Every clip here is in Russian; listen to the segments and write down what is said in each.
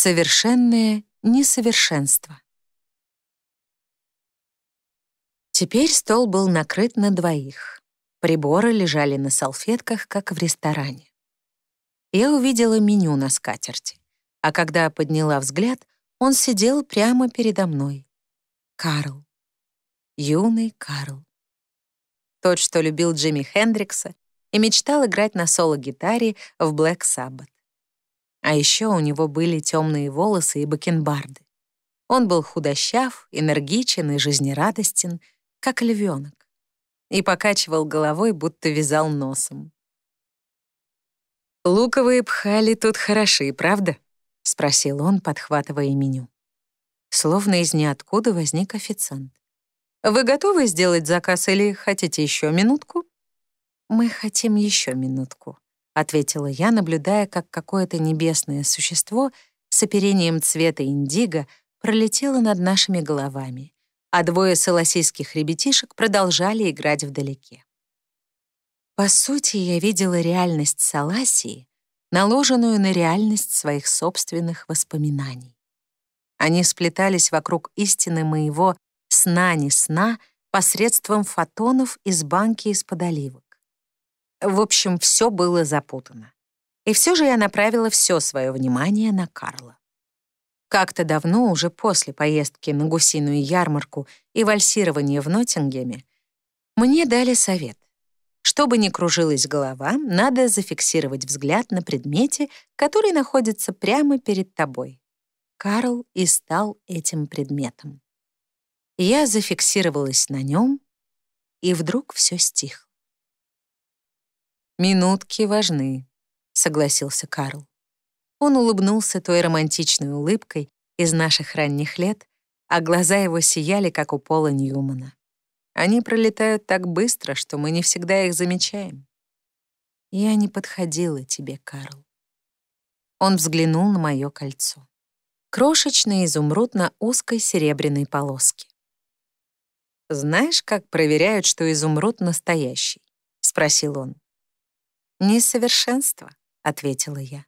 Совершенное несовершенство. Теперь стол был накрыт на двоих. Приборы лежали на салфетках, как в ресторане. Я увидела меню на скатерти, а когда подняла взгляд, он сидел прямо передо мной. Карл. Юный Карл. Тот, что любил Джимми Хендрикса и мечтал играть на соло-гитаре в Black Sabbath. А еще у него были темные волосы и бакенбарды. Он был худощав, энергичен и жизнерадостен, как львенок, и покачивал головой, будто вязал носом. «Луковые пхали тут хороши, правда?» — спросил он, подхватывая меню. Словно из ниоткуда возник официант. «Вы готовы сделать заказ или хотите еще минутку?» «Мы хотим еще минутку», ответила я, наблюдая, как какое-то небесное существо с оперением цвета индиго пролетело над нашими головами, а двое солосийских ребятишек продолжали играть вдалеке. По сути, я видела реальность Саласии, наложенную на реальность своих собственных воспоминаний. Они сплетались вокруг истины моего сна-не сна посредством фотонов из банки из-под оливок. В общем, все было запутано. И все же я направила все свое внимание на Карла. Как-то давно, уже после поездки на гусиную ярмарку и вальсирования в Ноттингеме, мне дали совет. Чтобы не кружилась голова, надо зафиксировать взгляд на предмете, который находится прямо перед тобой. Карл и стал этим предметом. Я зафиксировалась на нем, и вдруг все стихло. «Минутки важны», — согласился Карл. Он улыбнулся той романтичной улыбкой из наших ранних лет, а глаза его сияли, как у Пола Ньюмана. Они пролетают так быстро, что мы не всегда их замечаем. Я не подходила тебе, Карл. Он взглянул на мое кольцо. Крошечный изумруд на узкой серебряной полоске. «Знаешь, как проверяют, что изумруд настоящий?» — спросил он. «Несовершенство», — ответила я.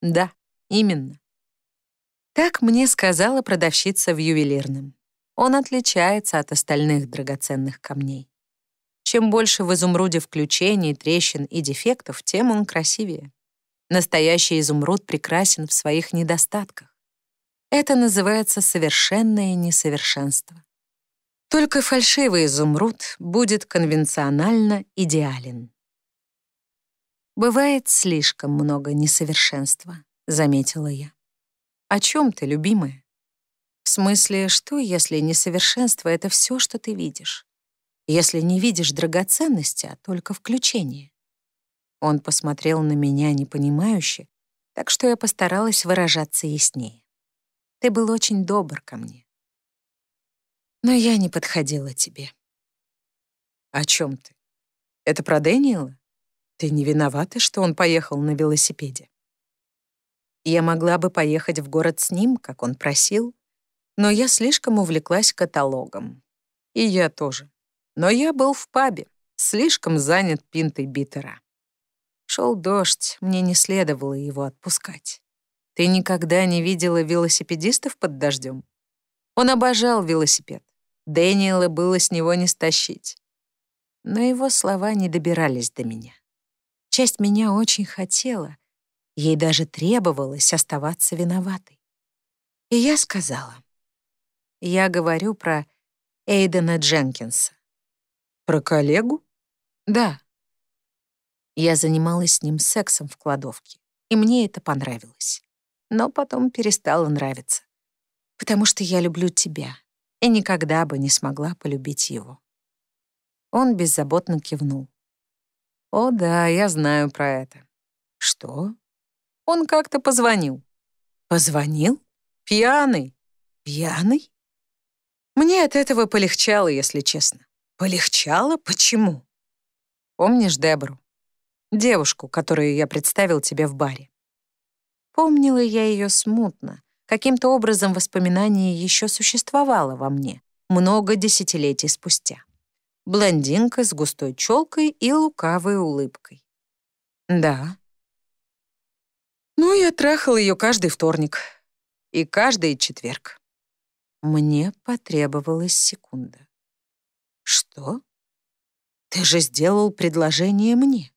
«Да, именно». Так мне сказала продавщица в ювелирном. Он отличается от остальных драгоценных камней. Чем больше в изумруде включений, трещин и дефектов, тем он красивее. Настоящий изумруд прекрасен в своих недостатках. Это называется совершенное несовершенство. Только фальшивый изумруд будет конвенционально идеален. «Бывает слишком много несовершенства», — заметила я. «О чем ты, любимая?» «В смысле, что, если несовершенство — это все, что ты видишь? Если не видишь драгоценности, а только включение?» Он посмотрел на меня непонимающе, так что я постаралась выражаться яснее. «Ты был очень добр ко мне. Но я не подходила тебе». «О чем ты? Это про Дэниела?» Ты не виновата, что он поехал на велосипеде. Я могла бы поехать в город с ним, как он просил, но я слишком увлеклась каталогом. И я тоже. Но я был в пабе, слишком занят пинтой битера. Шел дождь, мне не следовало его отпускать. Ты никогда не видела велосипедистов под дождем? Он обожал велосипед. Дэниела было с него не стащить. Но его слова не добирались до меня. Часть меня очень хотела, ей даже требовалось оставаться виноватой. И я сказала, я говорю про Эйдена Дженкинса. Про коллегу? Да. Я занималась с ним сексом в кладовке, и мне это понравилось. Но потом перестало нравиться, потому что я люблю тебя и никогда бы не смогла полюбить его. Он беззаботно кивнул. О да, я знаю про это. Что? Он как-то позвонил. Позвонил? Пьяный. Пьяный? Мне от этого полегчало, если честно. Полегчало? Почему? Помнишь Дебору? Девушку, которую я представил тебе в баре. Помнила я ее смутно. Каким-то образом воспоминание еще существовало во мне много десятилетий спустя блондинка с густой челкой и лукавой улыбкой. Да. Ну, я трахал ее каждый вторник. И каждый четверг. Мне потребовалась секунда. Что? Ты же сделал предложение мне.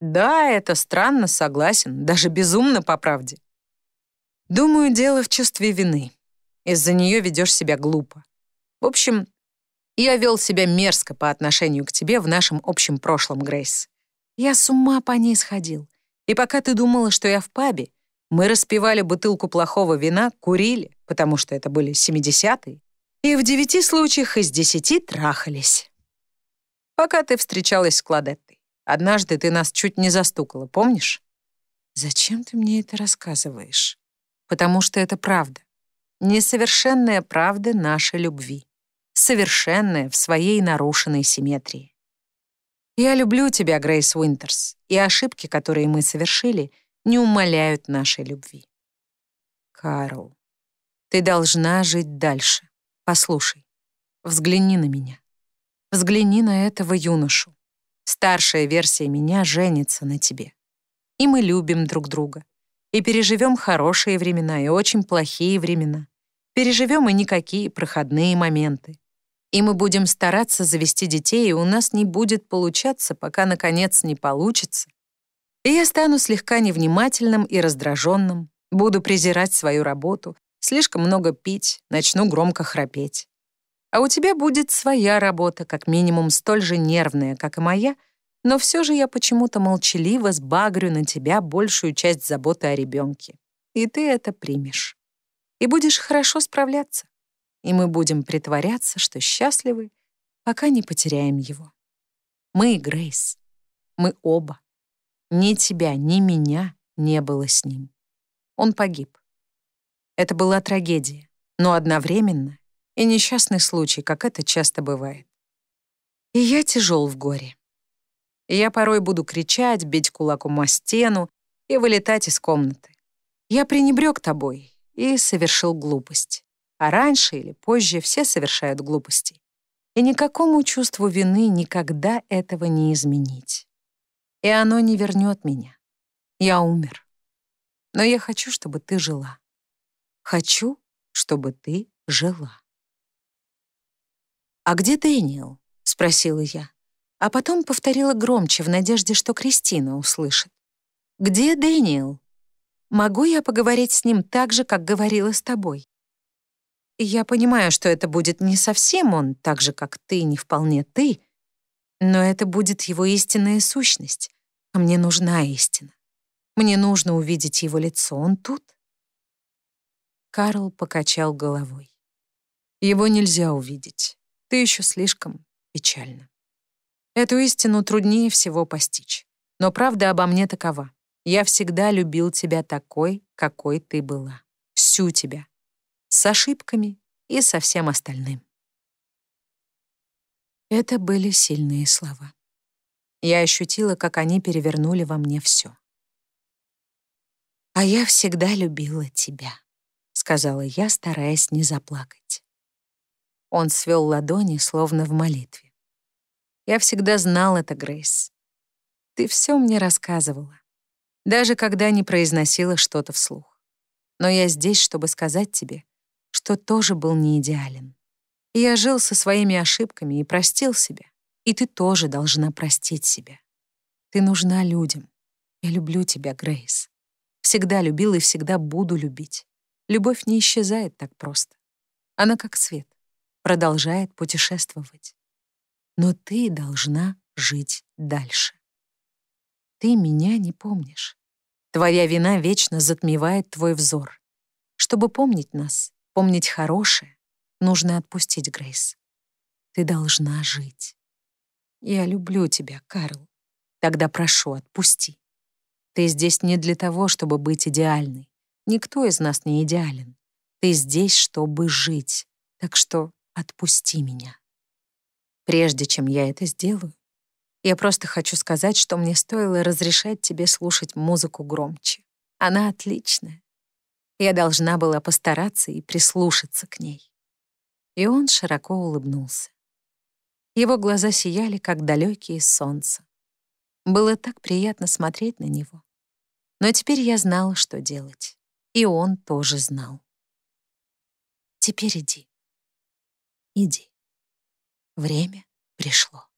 Да, это странно, согласен, даже безумно по правде. Думаю, дело в чувстве вины. Из-за нее ведешь себя глупо. В общем, я вел себя мерзко по отношению к тебе в нашем общем прошлом, Грейс. Я с ума по ней сходил. И пока ты думала, что я в пабе, мы распивали бутылку плохого вина, курили, потому что это были 70-е, и в девяти случаях из десяти трахались. Пока ты встречалась с Кладеттой. Однажды ты нас чуть не застукала, помнишь? Зачем ты мне это рассказываешь? Потому что это правда. Несовершенная правда нашей любви. Совершенная в своей нарушенной симметрии. Я люблю тебя, Грейс Уинтерс, и ошибки, которые мы совершили, не умаляют нашей любви. Карл, ты должна жить дальше. Послушай, взгляни на меня. Взгляни на этого юношу. Старшая версия меня женится на тебе. И мы любим друг друга. И переживем хорошие времена и очень плохие времена. Переживем и никакие проходные моменты. И мы будем стараться завести детей, и у нас не будет получаться, пока, наконец, не получится. И я стану слегка невнимательным и раздраженным, буду презирать свою работу, слишком много пить, начну громко храпеть. А у тебя будет своя работа, как минимум столь же нервная, как и моя, но все же я почему-то молчаливо сбагрю на тебя большую часть заботы о ребенке. И ты это примешь. И будешь хорошо справляться. И мы будем притворяться, что счастливы, пока не потеряем его. Мы, Грейс, мы оба. Ни тебя, ни меня не было с ним. Он погиб. Это была трагедия, но одновременно и несчастный случай, как это часто бывает. И я тяжел в горе. И я порой буду кричать, бить кулаком о стену и вылетать из комнаты. Я пренебрег тобой и совершил глупость. А раньше или позже все совершают глупости. И никакому чувству вины никогда этого не изменить и оно не вернет меня. Я умер. Но я хочу, чтобы ты жила. Хочу, чтобы ты жила. «А где Дэниел?» — спросила я, а потом повторила громче в надежде, что Кристина услышит. «Где Дэниел? Могу я поговорить с ним так же, как говорила с тобой?» Я понимаю, что это будет не совсем он, так же, как ты, не вполне ты, но это будет его истинная сущность. А мне нужна истина. Мне нужно увидеть его лицо. Он тут? Карл покачал головой. Его нельзя увидеть. Ты еще слишком печальна. Эту истину труднее всего постичь. Но правда обо мне такова. Я всегда любил тебя такой, какой ты была. Всю тебя. С ошибками и со всем остальным. Это были сильные слова. Я ощутила, как они перевернули во мне все. «А я всегда любила тебя», — сказала я, стараясь не заплакать. Он свел ладони, словно в молитве. «Я всегда знал это, Грейс. Ты все мне рассказывала, даже когда не произносила что-то вслух. Но я здесь, чтобы сказать тебе, что тоже был не идеален. Я жил со своими ошибками и простил себя. И ты тоже должна простить себя. Ты нужна людям. Я люблю тебя, Грейс. Всегда любил и всегда буду любить. Любовь не исчезает так просто. Она как свет, продолжает путешествовать. Но ты должна жить дальше. Ты меня не помнишь. Твоя вина вечно затмевает твой взор. Чтобы помнить нас, помнить хорошее, нужно отпустить, Грейс. Ты должна жить. Я люблю тебя, Карл. Тогда прошу, отпусти. Ты здесь не для того, чтобы быть идеальной. Никто из нас не идеален. Ты здесь, чтобы жить. Так что отпусти меня. Прежде чем я это сделаю, я просто хочу сказать, что мне стоило разрешать тебе слушать музыку громче. Она отличная. Я должна была постараться и прислушаться к ней. И он широко улыбнулся. Его глаза сияли, как далекие солнца. Было так приятно смотреть на него. Но теперь я знала, что делать. И он тоже знал. Теперь иди. Иди. Время пришло.